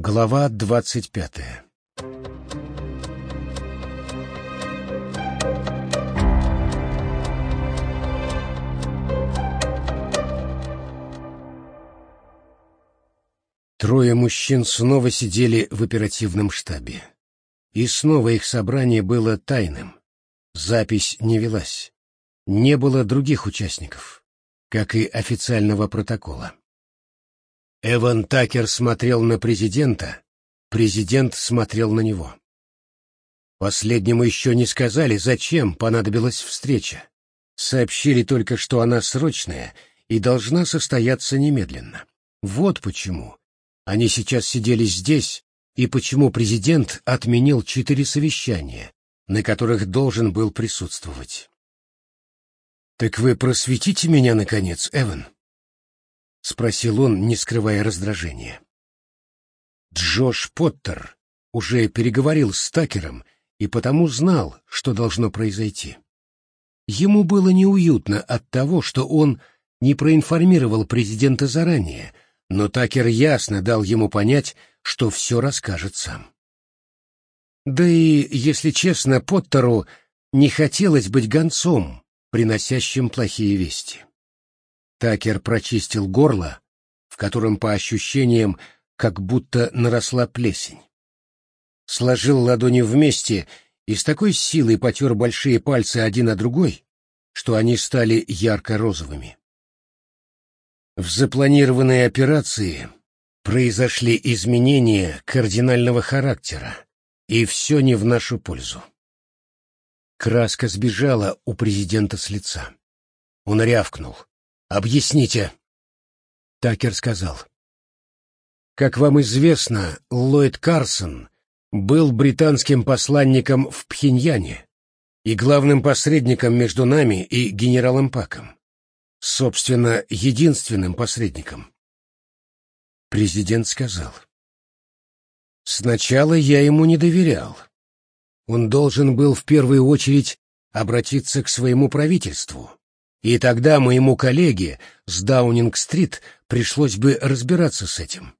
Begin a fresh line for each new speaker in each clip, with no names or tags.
Глава двадцать пятая Трое мужчин снова сидели в оперативном штабе. И снова их собрание было тайным. Запись не велась. Не было других участников, как и официального протокола. Эван Такер смотрел на президента, президент смотрел на него. Последнему еще не сказали, зачем понадобилась встреча. Сообщили только, что она срочная и должна состояться немедленно. Вот почему они сейчас сидели здесь, и почему президент отменил четыре совещания, на которых должен был присутствовать. «Так вы просветите меня, наконец, Эван?» — спросил он, не скрывая раздражения. Джош Поттер уже переговорил с Такером и потому знал, что должно произойти. Ему было неуютно от того, что он не проинформировал президента заранее — но Такер ясно дал ему понять, что все расскажет сам. Да и, если честно, Поттеру не хотелось быть гонцом, приносящим плохие вести. Такер прочистил горло, в котором, по ощущениям, как будто наросла плесень. Сложил ладони вместе и с такой силой потер большие пальцы один о другой, что они стали ярко-розовыми. В запланированной операции произошли изменения кардинального характера, и все не в нашу пользу. Краска сбежала у президента с лица. Он рявкнул. «Объясните!» Такер сказал. «Как вам известно, Ллойд Карсон был британским посланником в Пхеньяне и главным посредником между нами и генералом Паком собственно, единственным посредником. Президент сказал. Сначала я ему не доверял. Он должен был в первую очередь обратиться к своему правительству, и тогда моему коллеге с Даунинг-стрит пришлось бы разбираться с этим.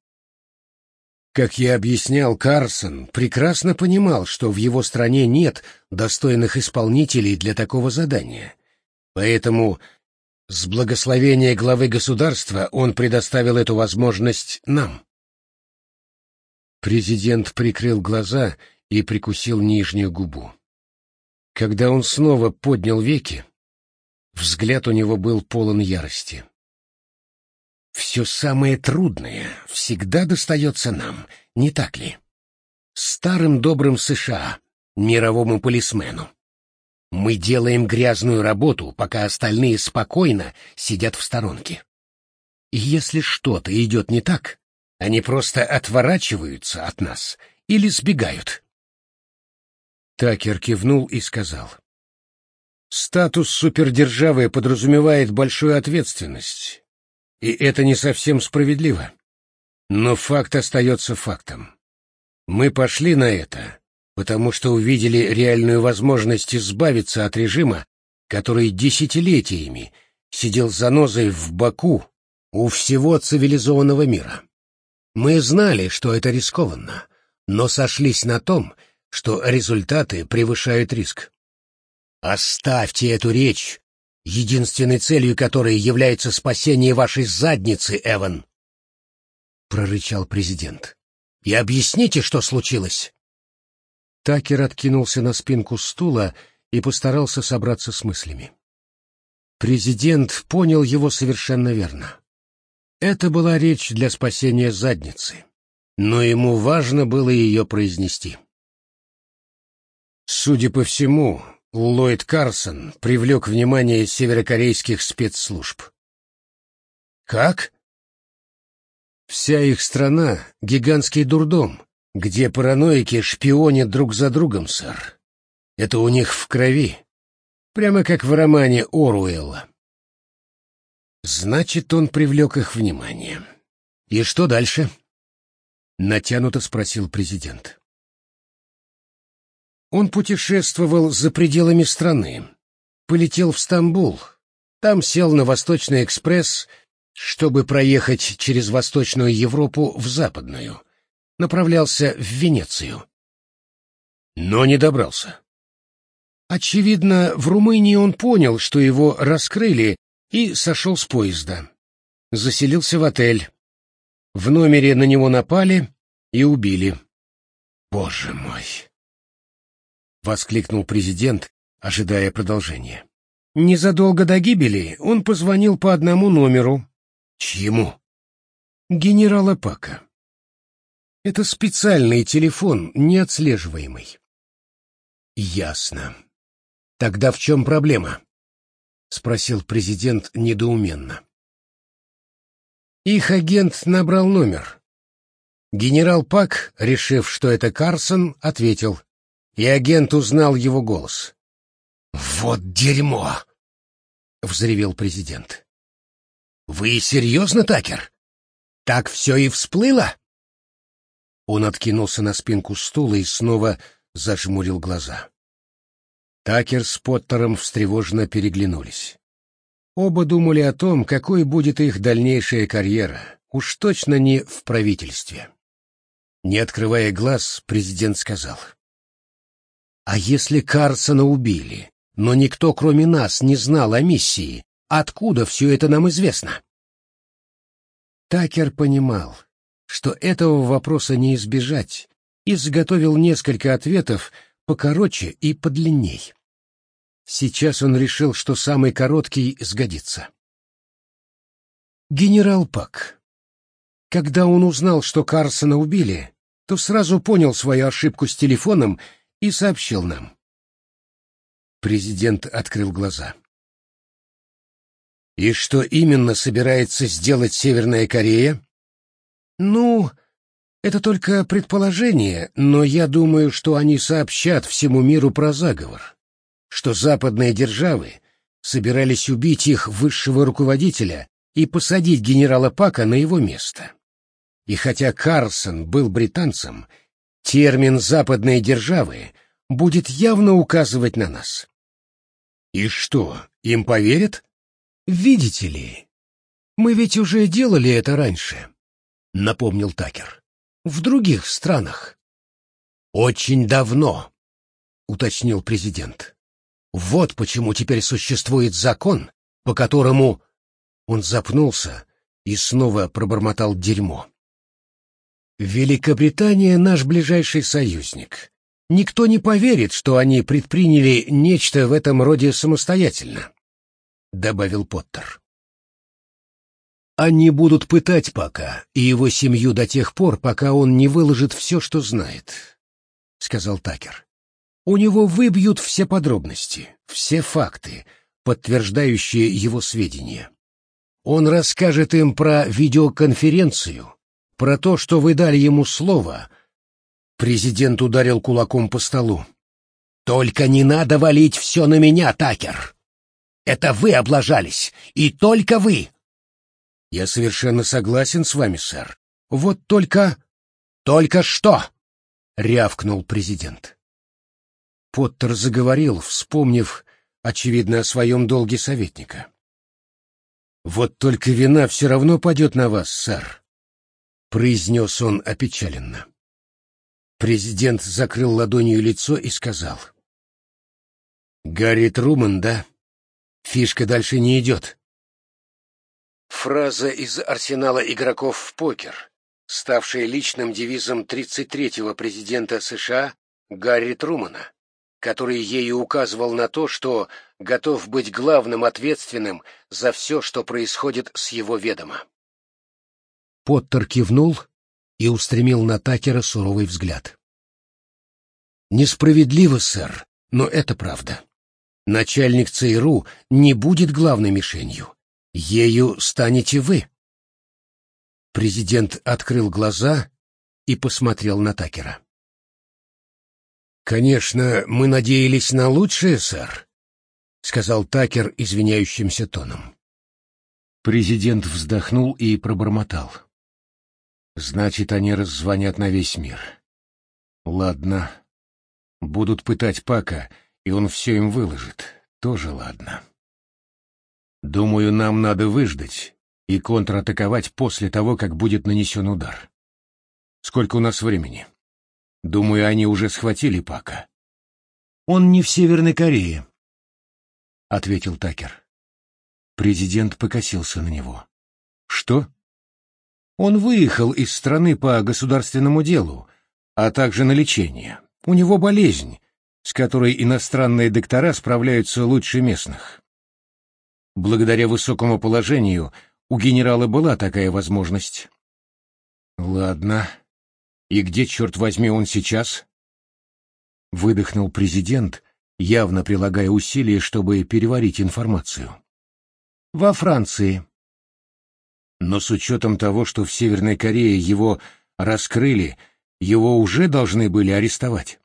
Как я объяснял, Карсон прекрасно понимал, что в его стране нет достойных исполнителей для такого задания, поэтому с благословения главы государства он предоставил эту возможность нам. Президент прикрыл глаза и прикусил нижнюю губу. Когда он снова поднял веки, взгляд у него был полон ярости. «Все самое трудное всегда достается нам, не так ли? Старым добрым США, мировому полисмену. Мы делаем грязную работу, пока остальные спокойно сидят в сторонке. И если что-то идет не так, они просто отворачиваются от нас или сбегают. Такер кивнул и сказал. Статус супердержавы подразумевает большую ответственность, и это не совсем справедливо. Но факт остается фактом. Мы пошли на это, потому что увидели реальную возможность избавиться от режима, который десятилетиями сидел занозой в боку у всего цивилизованного мира. Мы знали, что это рискованно, но сошлись на том, что результаты превышают риск. Оставьте эту речь, единственной целью которой является спасение вашей задницы, Эван, — прорычал президент. — И объясните, что случилось. Такер откинулся на спинку стула и постарался собраться с мыслями. Президент понял его совершенно верно. Это была речь для спасения задницы, но ему важно было ее произнести. Судя по всему, Ллойд Карсон привлек внимание северокорейских спецслужб. Как? Вся их страна — гигантский дурдом, где параноики шпионят друг за другом, сэр. Это у них в крови. Прямо как в романе Оруэлла. Значит, он привлек их внимание. И что дальше? Натянуто спросил президент. Он путешествовал за пределами страны. Полетел в Стамбул. Там сел на Восточный экспресс, чтобы проехать через Восточную Европу в Западную — направлялся в Венецию. Но не добрался. Очевидно, в Румынии он понял, что его раскрыли, и сошел с поезда. Заселился в отель. В номере на него напали и убили. «Боже мой!» — воскликнул президент, ожидая продолжения. Незадолго до гибели он позвонил по одному номеру. Чьему? Генерала Пака. Это специальный телефон, неотслеживаемый. Ясно. Тогда в чем проблема? Спросил президент недоуменно. Их агент набрал номер. Генерал Пак, решив, что это Карсон, ответил, и агент узнал его голос. «Вот дерьмо!» — взревел президент. «Вы серьезно, Такер? Так все и всплыло?» Он откинулся на спинку стула и снова зажмурил глаза. Такер с Поттером встревоженно переглянулись. Оба думали о том, какой будет их дальнейшая карьера, уж точно не в правительстве. Не открывая глаз, президент сказал. «А если Карсона убили, но никто, кроме нас, не знал о миссии. Откуда все это нам известно? Такер понимал, что этого вопроса не избежать, и заготовил несколько ответов покороче и подлинней. Сейчас он решил, что самый короткий сгодится. Генерал Пак. Когда он узнал, что Карсона убили, то сразу понял свою ошибку с телефоном и сообщил нам. Президент открыл глаза. И что именно собирается сделать Северная Корея? Ну, это только предположение, но я думаю, что они сообщат всему миру про заговор, что западные державы собирались убить их высшего руководителя и посадить генерала Пака на его место. И хотя Карсон был британцем, термин «западные державы» будет явно указывать на нас. И что, им поверят? Видите ли, мы ведь уже делали это раньше, напомнил Такер. В других странах. Очень давно, уточнил президент. Вот почему теперь существует закон, по которому он запнулся и снова пробормотал дерьмо. Великобритания наш ближайший союзник, Никто не поверит, что они предприняли нечто в этом роде самостоятельно, — добавил Поттер. Они будут пытать Пака и его семью до тех пор, пока он не выложит все, что знает, — сказал Такер. У него выбьют все подробности, все факты, подтверждающие его сведения. Он расскажет им про видеоконференцию, про то, что вы дали ему слово, Президент ударил кулаком по столу. «Только не надо валить все на меня, Такер! Это вы облажались, и только вы!» «Я совершенно согласен с вами, сэр. Вот только...» «Только что?» — рявкнул президент. Поттер заговорил, вспомнив, очевидно, о своем долге советника. «Вот только вина все равно падет на вас, сэр», — произнес он опечаленно. Президент закрыл ладонью лицо и сказал. «Гарри Труман, да? Фишка дальше не идет». Фраза из арсенала игроков в покер, ставшая личным девизом 33-го президента США Гарри Трумана, который ею указывал на то, что готов быть главным ответственным за все, что происходит с его ведома. Поттер кивнул и устремил на Такера суровый взгляд. «Несправедливо, сэр, но это правда. Начальник ЦРУ не будет главной мишенью. Ею станете вы». Президент открыл глаза и посмотрел на Такера. «Конечно, мы надеялись на лучшее, сэр», — сказал Такер извиняющимся тоном. Президент вздохнул и пробормотал. Значит, они раззвонят на весь мир. Ладно. Будут пытать Пака, и он все им выложит. Тоже ладно. Думаю, нам надо выждать и контратаковать после того, как будет нанесен удар. Сколько у нас времени? Думаю, они уже схватили Пака. Он не в Северной Корее, — ответил Такер. Президент покосился на него. Что? Он выехал из страны по государственному делу, а также на лечение. У него болезнь, с которой иностранные доктора справляются лучше местных. Благодаря высокому положению у генерала была такая возможность. Ладно. И где, черт возьми, он сейчас? Выдохнул президент, явно прилагая усилия, чтобы переварить информацию. Во Франции. Но с учетом того, что в Северной Корее его раскрыли, его уже должны были арестовать.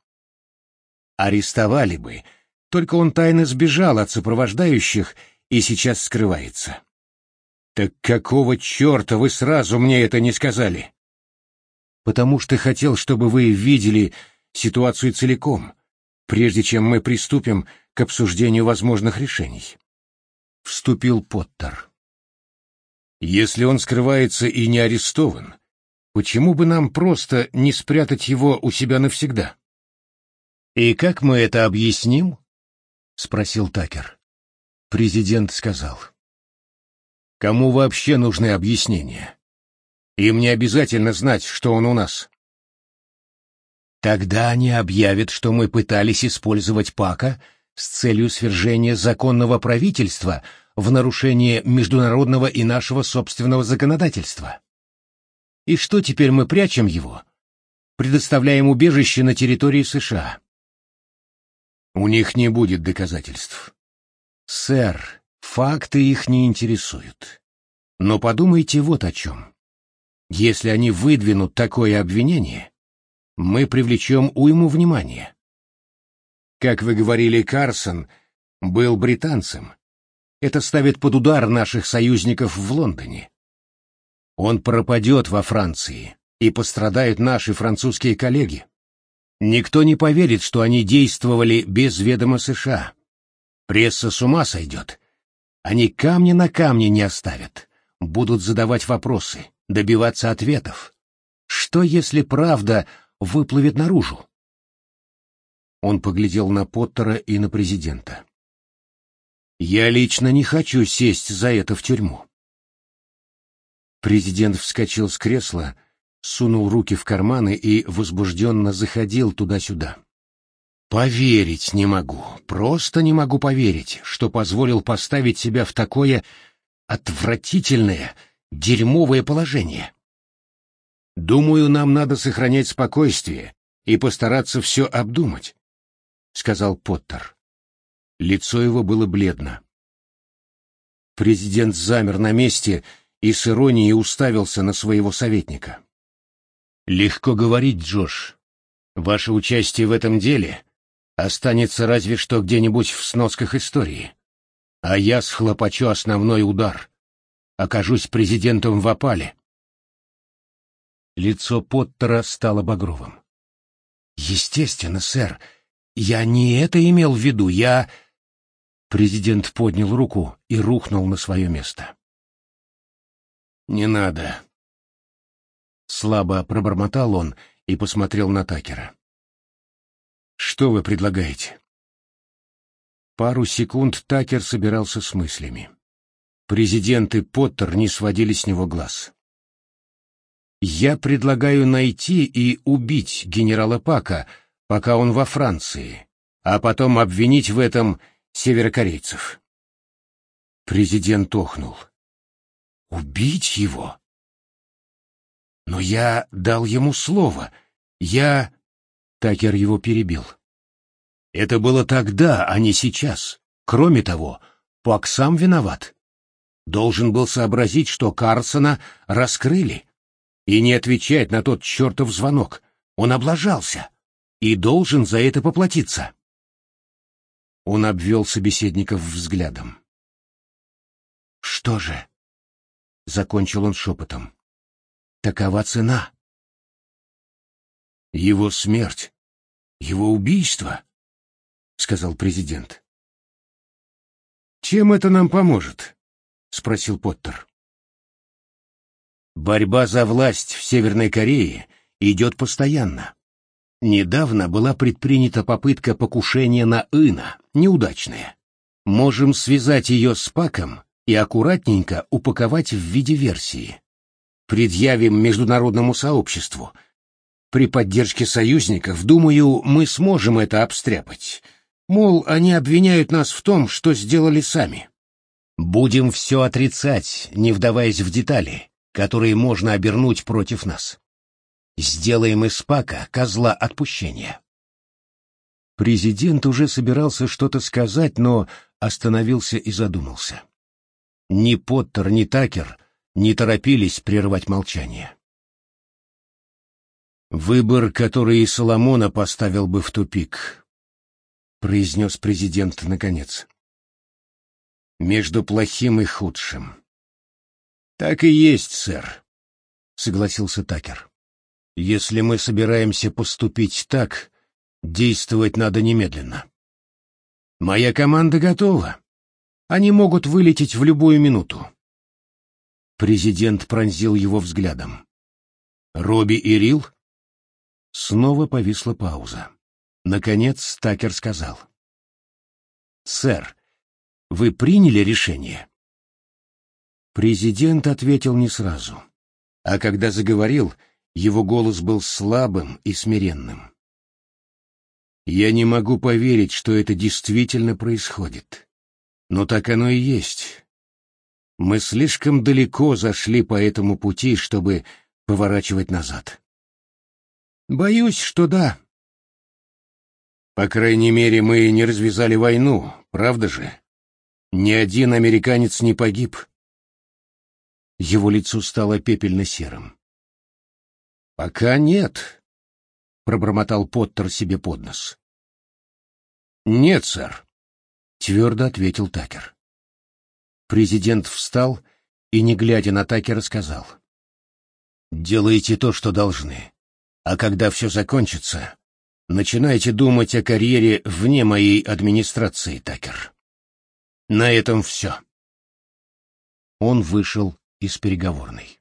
Арестовали бы, только он тайно сбежал от сопровождающих и сейчас скрывается. Так какого черта вы сразу мне это не сказали? Потому что хотел, чтобы вы видели ситуацию целиком, прежде чем мы приступим к обсуждению возможных решений. Вступил Поттер. Если он скрывается и не арестован, почему бы нам просто не спрятать его у себя навсегда? «И как мы это объясним?» — спросил Такер. Президент сказал. «Кому вообще нужны объяснения? Им не обязательно знать, что он у нас». Тогда они объявят, что мы пытались использовать Пака с целью свержения законного правительства в нарушение международного и нашего собственного законодательства. И что теперь мы прячем его? Предоставляем убежище на территории США. У них не будет доказательств. Сэр, факты их не интересуют. Но подумайте вот о чем. Если они выдвинут такое обвинение, мы привлечем уйму внимания. Как вы говорили, Карсон был британцем. Это ставит под удар наших союзников в Лондоне. Он пропадет во Франции, и пострадают наши французские коллеги. Никто не поверит, что они действовали без ведома США. Пресса с ума сойдет. Они камни на камне не оставят. Будут задавать вопросы, добиваться ответов. Что, если правда выплывет наружу? Он поглядел на Поттера и на президента. «Я лично не хочу сесть за это в тюрьму». Президент вскочил с кресла, сунул руки в карманы и возбужденно заходил туда-сюда. «Поверить не могу, просто не могу поверить, что позволил поставить себя в такое отвратительное, дерьмовое положение. Думаю, нам надо сохранять спокойствие и постараться все обдумать», — сказал Поттер. Лицо его было бледно. Президент замер на месте и с иронией уставился на своего советника. Легко говорить, Джош. Ваше участие в этом деле останется разве что где-нибудь в сносках истории. А я схлопочу основной удар. Окажусь президентом в опале. Лицо Поттера стало багровым. «Естественно, сэр. Я не это имел в виду. Я...» Президент поднял руку и рухнул на свое место. «Не надо», Слабо пробормотал он и посмотрел на Такера. «Что вы предлагаете?» Пару секунд Такер собирался с мыслями. Президент и Поттер не сводили с него глаз. «Я предлагаю найти и убить генерала Пака, пока он во Франции, а потом обвинить в этом северокорейцев». Президент охнул. «Убить его?» Но я дал ему слово. Я... Такер его перебил. Это было тогда, а не сейчас. Кроме того, Пак сам виноват. Должен был сообразить, что Карсона раскрыли, и не отвечать на тот чертов звонок. Он облажался и должен за это поплатиться. Он обвел собеседников взглядом. «Что же?» — закончил он шепотом. Такова цена. Его смерть, его убийство, сказал президент. Чем это нам поможет? спросил Поттер. Борьба за власть в Северной Корее идет постоянно. Недавно была предпринята попытка покушения на Ина, неудачная. Можем связать ее с Паком и аккуратненько упаковать в виде версии. Предъявим международному сообществу. При поддержке союзников, думаю, мы сможем это обстряпать. Мол, они обвиняют нас в том, что сделали сами. Будем все отрицать, не вдаваясь в детали, которые можно обернуть против нас. Сделаем из Пака козла отпущения. Президент уже собирался что-то сказать, но остановился и задумался. Ни Поттер, ни Такер не торопились прервать молчание. «Выбор, который и Соломона поставил бы в тупик», — произнес президент наконец. «Между плохим и худшим». «Так и есть, сэр», — согласился Такер. «Если мы собираемся поступить так, действовать надо немедленно». «Моя команда готова. Они могут вылететь в любую минуту». Президент пронзил его взглядом. «Робби и Рил?» Снова повисла пауза. Наконец Такер сказал. «Сэр, вы приняли решение?» Президент ответил не сразу, а когда заговорил, его голос был слабым и смиренным. «Я не могу поверить, что это действительно происходит. Но так оно и есть. Мы слишком далеко зашли по этому пути, чтобы поворачивать назад». Боюсь, что да. По крайней мере, мы не развязали войну, правда же? Ни один американец не погиб. Его лицо стало пепельно-серым. «Пока нет», — пробормотал Поттер себе под нос. «Нет, сэр», — твердо ответил Такер. Президент встал и, не глядя на Такера, сказал. «Делайте то, что должны. А когда все закончится, начинайте думать о карьере вне моей администрации, Такер. На этом все. Он вышел из переговорной.